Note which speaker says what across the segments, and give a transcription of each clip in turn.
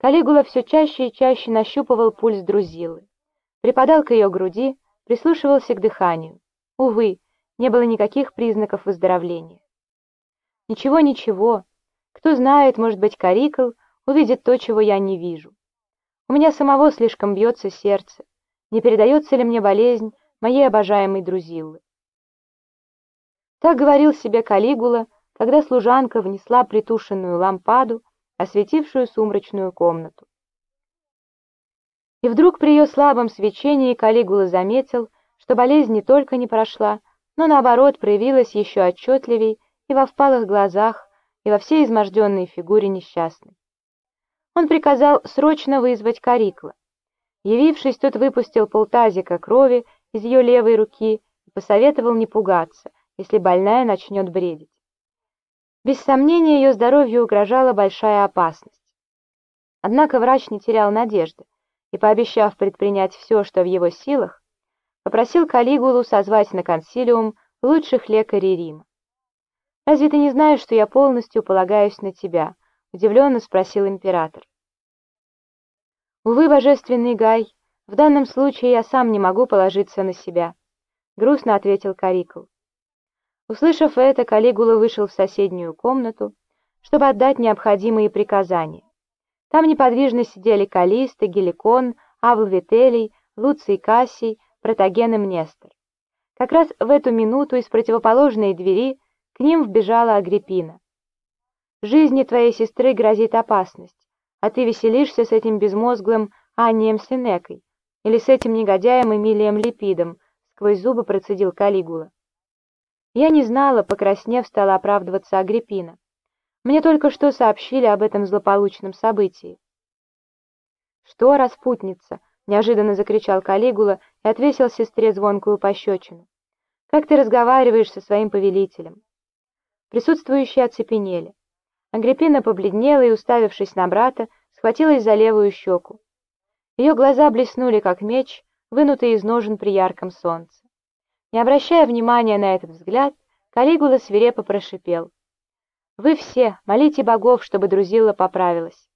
Speaker 1: Калигула все чаще и чаще нащупывал пульс Друзилы. Припадал к ее груди, прислушивался к дыханию. Увы, не было никаких признаков выздоровления. Ничего, ничего. Кто знает, может быть, Карикл увидит то, чего я не вижу. У меня самого слишком бьется сердце. Не передается ли мне болезнь моей обожаемой Друзиллы? Так говорил себе Калигула, когда служанка внесла притушенную лампаду, осветившую сумрачную комнату. И вдруг при ее слабом свечении Калигула заметил, что болезнь не только не прошла, но наоборот проявилась еще отчетливей и во впалых глазах, и во всей изможденной фигуре несчастной. Он приказал срочно вызвать Карикла. Явившись, тот выпустил полтазика крови из ее левой руки и посоветовал не пугаться, если больная начнет бредить. Без сомнения, ее здоровью угрожала большая опасность. Однако врач не терял надежды и, пообещав предпринять все, что в его силах, попросил Калигулу созвать на консилиум лучших лекарей Рима. «Разве ты не знаешь, что я полностью полагаюсь на тебя?» — удивленно спросил император. «Увы, божественный Гай, в данном случае я сам не могу положиться на себя», — грустно ответил Карикл. Услышав это, Калигула вышел в соседнюю комнату, чтобы отдать необходимые приказания. Там неподвижно сидели Калиста, Геликон, Авл Вителий, Луций Кассий, Протаген и Мнестор. Как раз в эту минуту из противоположной двери к ним вбежала Агриппина. «Жизни твоей сестры грозит опасность, а ты веселишься с этим безмозглым Анием Синекой или с этим негодяем Эмилием Липидом», сквозь зубы процедил Калигула. Я не знала, покраснев, стала оправдываться Агриппина. Мне только что сообщили об этом злополучном событии. «Что, распутница?» — неожиданно закричал Калигула и отвесил сестре звонкую пощечину. «Как ты разговариваешь со своим повелителем?» Присутствующие оцепенели. Агриппина побледнела и, уставившись на брата, схватилась за левую щеку. Ее глаза блеснули, как меч, вынутый из ножен при ярком солнце. Не обращая внимания на этот взгляд, Калигула свирепо прошипел. «Вы все молите богов, чтобы Друзила поправилась».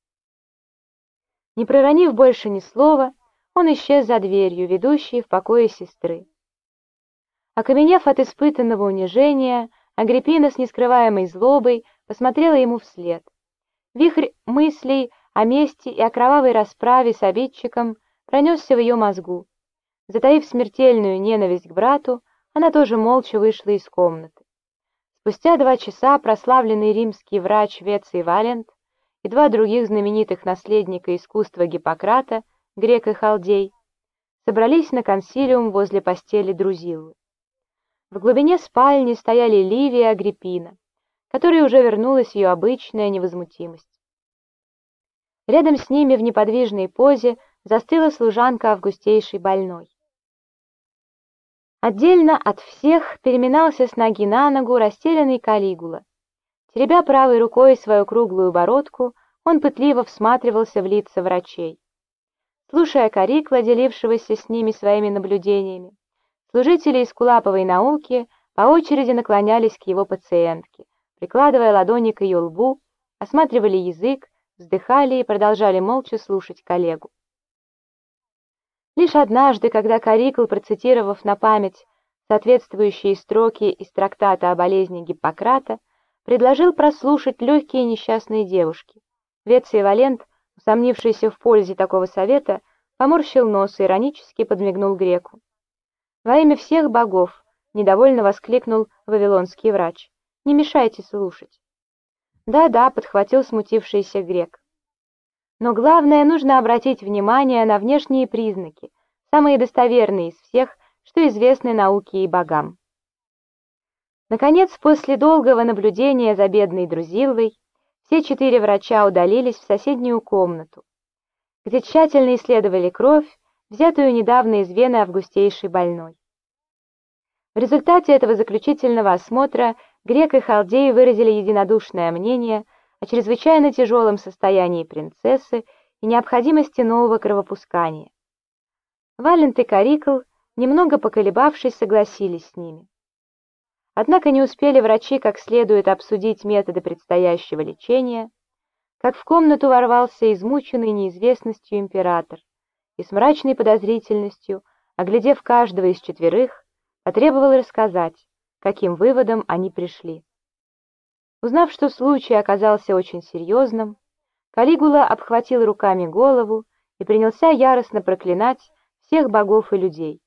Speaker 1: Не проронив больше ни слова, он исчез за дверью, ведущей в покое сестры. Окаменев от испытанного унижения, Агриппина с нескрываемой злобой посмотрела ему вслед. Вихрь мыслей о мести и о кровавой расправе с обидчиком пронесся в ее мозгу. Затаив смертельную ненависть к брату, она тоже молча вышла из комнаты. Спустя два часа прославленный римский врач Веций Валент и два других знаменитых наследника искусства Гиппократа, грек и халдей, собрались на консилиум возле постели Друзиллы. В глубине спальни стояли Ливия и Агриппина, которой уже вернулась ее обычная невозмутимость. Рядом с ними в неподвижной позе застыла служанка августейшей больной. Отдельно от всех переминался с ноги на ногу растерянный Калигула. Теребя правой рукой свою круглую бородку, он пытливо всматривался в лица врачей. Слушая Карикла, делившегося с ними своими наблюдениями, служители из кулаповой науки по очереди наклонялись к его пациентке, прикладывая ладони к ее лбу, осматривали язык, вздыхали и продолжали молча слушать коллегу. Лишь однажды, когда Карикл, процитировав на память соответствующие строки из трактата о болезни Гиппократа, предложил прослушать легкие несчастные девушки. Веций Валент, усомнившийся в пользе такого совета, поморщил нос и иронически подмигнул греку. «Во имя всех богов!» — недовольно воскликнул вавилонский врач. «Не мешайте слушать». «Да-да», — подхватил смутившийся грек. Но главное, нужно обратить внимание на внешние признаки, самые достоверные из всех, что известны науке и богам. Наконец, после долгого наблюдения за бедной Друзиллой, все четыре врача удалились в соседнюю комнату, где тщательно исследовали кровь, взятую недавно из вены августейшей больной. В результате этого заключительного осмотра грек и халдей выразили единодушное мнение – о чрезвычайно тяжелом состоянии принцессы и необходимости нового кровопускания. Валент и Карикл, немного поколебавшись, согласились с ними. Однако не успели врачи как следует обсудить методы предстоящего лечения, как в комнату ворвался измученный неизвестностью император и с мрачной подозрительностью, оглядев каждого из четверых, потребовал рассказать, каким выводом они пришли. Узнав, что случай оказался очень серьезным, Калигула обхватил руками голову и принялся яростно проклинать всех богов и людей.